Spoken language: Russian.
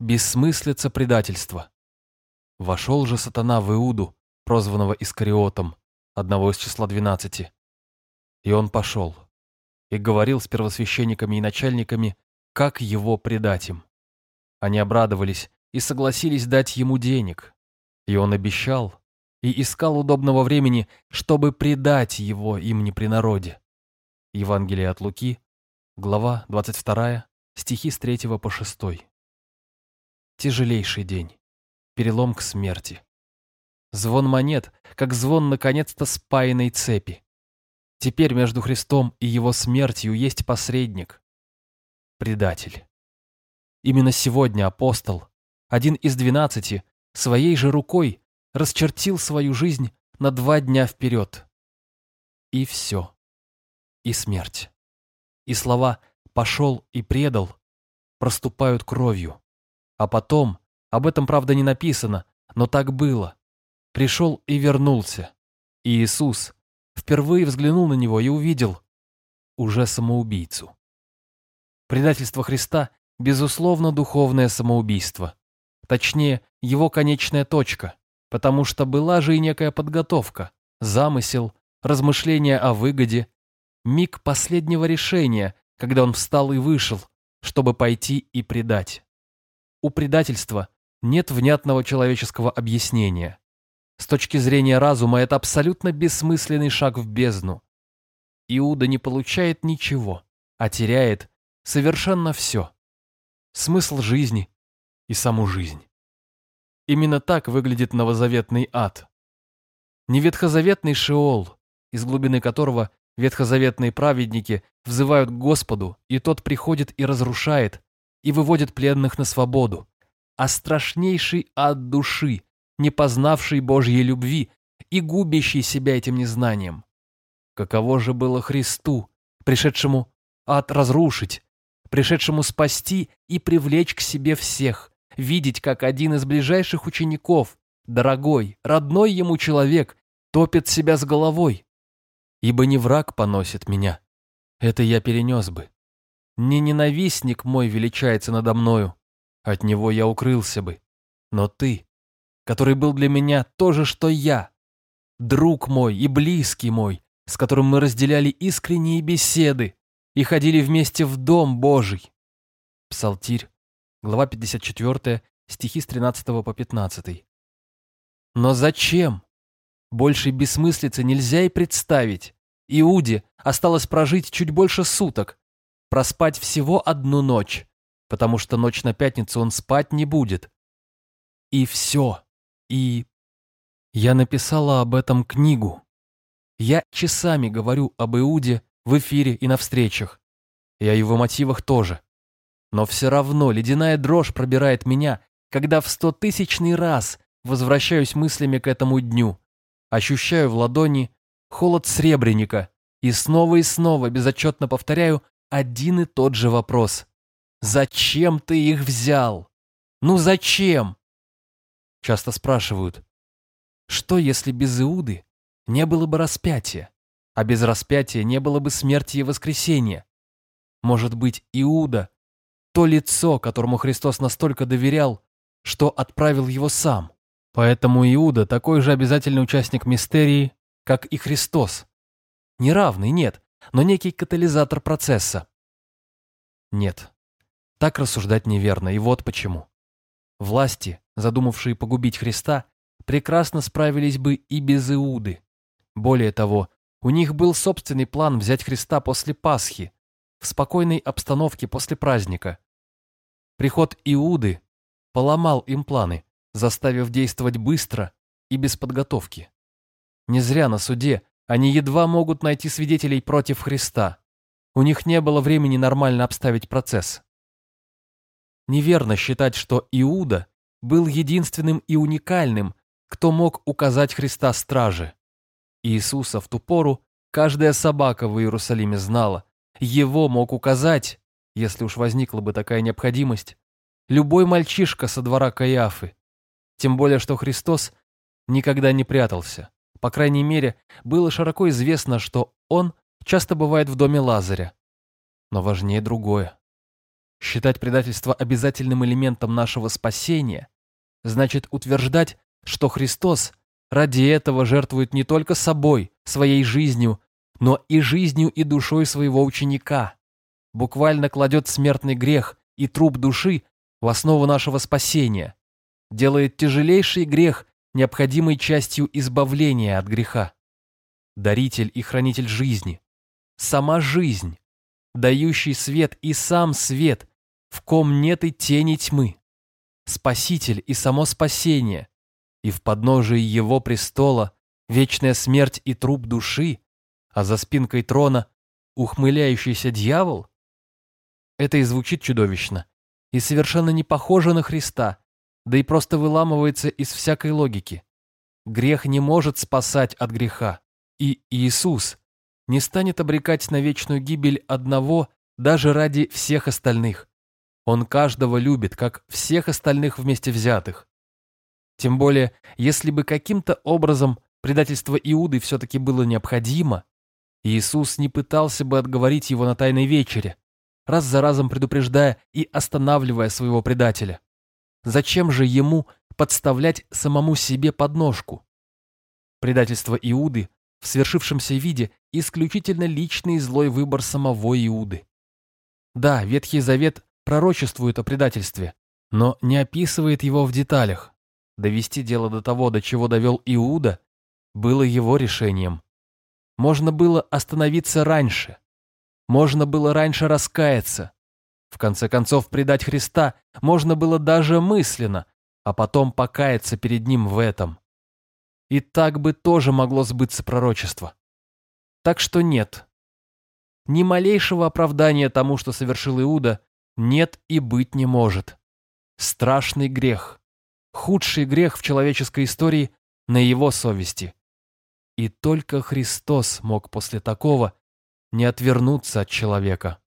бессмыслица предательства. Вошел же сатана в Иуду, прозванного Искариотом, одного из числа двенадцати. И он пошел, и говорил с первосвященниками и начальниками, как его предать им. Они обрадовались и согласились дать ему денег, и он обещал и искал удобного времени, чтобы предать его им не при народе. Евангелие от Луки, глава 22, стихи с 3 по 6. Тяжелейший день. Перелом к смерти. Звон монет, как звон наконец-то спаянной цепи. Теперь между Христом и его смертью есть посредник. Предатель. Именно сегодня апостол, один из двенадцати, своей же рукой расчертил свою жизнь на два дня вперед. И все. И смерть. И слова «пошел» и «предал» проступают кровью. А потом, об этом правда не написано, но так было, пришел и вернулся. И Иисус впервые взглянул на него и увидел уже самоубийцу. Предательство Христа – безусловно духовное самоубийство. Точнее, его конечная точка, потому что была же и некая подготовка, замысел, размышления о выгоде, миг последнего решения, когда он встал и вышел, чтобы пойти и предать. У предательства нет внятного человеческого объяснения. С точки зрения разума это абсолютно бессмысленный шаг в бездну. Иуда не получает ничего, а теряет совершенно все. Смысл жизни и саму жизнь. Именно так выглядит новозаветный ад. Не ветхозаветный Шеол, из глубины которого ветхозаветные праведники взывают к Господу, и тот приходит и разрушает, и выводит пленных на свободу, а страшнейший ад души, не познавший Божьей любви и губящий себя этим незнанием. Каково же было Христу, пришедшему ад разрушить, пришедшему спасти и привлечь к себе всех, видеть, как один из ближайших учеников, дорогой, родной ему человек, топит себя с головой. Ибо не враг поносит меня, это я перенес бы. Не ненавистник мой величается надо мною, от него я укрылся бы. Но ты, который был для меня то же, что я. Друг мой и близкий мой, с которым мы разделяли искренние беседы и ходили вместе в Дом Божий. Псалтирь, глава 54, стихи с 13 по 15. Но зачем? Большей бессмыслицы нельзя и представить. Иуде осталось прожить чуть больше суток, проспать всего одну ночь, потому что ночь на пятницу он спать не будет. И все. И я написала об этом книгу. Я часами говорю об Иуде в эфире и на встречах. И о его мотивах тоже. Но все равно ледяная дрожь пробирает меня, когда в стотысячный раз возвращаюсь мыслями к этому дню. Ощущаю в ладони холод сребреника и снова и снова безотчетно повторяю один и тот же вопрос. «Зачем ты их взял? Ну зачем?» часто спрашивают, что если без Иуды не было бы распятия, а без распятия не было бы смерти и воскресения? Может быть, Иуда – то лицо, которому Христос настолько доверял, что отправил его сам. Поэтому Иуда такой же обязательный участник мистерии, как и Христос. Неравный, нет, но некий катализатор процесса. Нет, так рассуждать неверно, и вот почему. Власти, задумавшие погубить Христа, прекрасно справились бы и без Иуды. Более того, у них был собственный план взять Христа после Пасхи, в спокойной обстановке после праздника. Приход Иуды поломал им планы, заставив действовать быстро и без подготовки. Не зря на суде они едва могут найти свидетелей против Христа. У них не было времени нормально обставить процесс. Неверно считать, что Иуда был единственным и уникальным, кто мог указать Христа страже. Иисуса в ту пору каждая собака в Иерусалиме знала. Его мог указать, если уж возникла бы такая необходимость, любой мальчишка со двора Каиафы. Тем более, что Христос никогда не прятался. По крайней мере, было широко известно, что он часто бывает в доме Лазаря. Но важнее другое. Считать предательство обязательным элементом нашего спасения значит утверждать, что Христос ради этого жертвует не только собой, своей жизнью, но и жизнью и душой своего ученика, буквально кладет смертный грех и труп души в основу нашего спасения, делает тяжелейший грех необходимой частью избавления от греха. Даритель и хранитель жизни, сама жизнь, дающий свет и сам свет, в ком нет и тени тьмы, Спаситель и само спасение, и в подножии его престола вечная смерть и труп души, а за спинкой трона ухмыляющийся дьявол? Это и звучит чудовищно, и совершенно не похоже на Христа, да и просто выламывается из всякой логики. Грех не может спасать от греха, и Иисус не станет обрекать на вечную гибель одного даже ради всех остальных. Он каждого любит, как всех остальных вместе взятых. Тем более, если бы каким-то образом предательство Иуды все-таки было необходимо, Иисус не пытался бы отговорить его на Тайной вечере, раз за разом предупреждая и останавливая своего предателя. Зачем же ему подставлять самому себе подножку? Предательство Иуды в свершившемся виде исключительно личный злой выбор самого Иуды. Да, Ветхий Завет пророчествует о предательстве, но не описывает его в деталях. Довести дело до того, до чего довел Иуда, было его решением. Можно было остановиться раньше. Можно было раньше раскаяться. В конце концов, предать Христа можно было даже мысленно, а потом покаяться перед Ним в этом. И так бы тоже могло сбыться пророчество. Так что нет. Ни малейшего оправдания тому, что совершил Иуда, нет и быть не может. Страшный грех, худший грех в человеческой истории на его совести. И только Христос мог после такого не отвернуться от человека.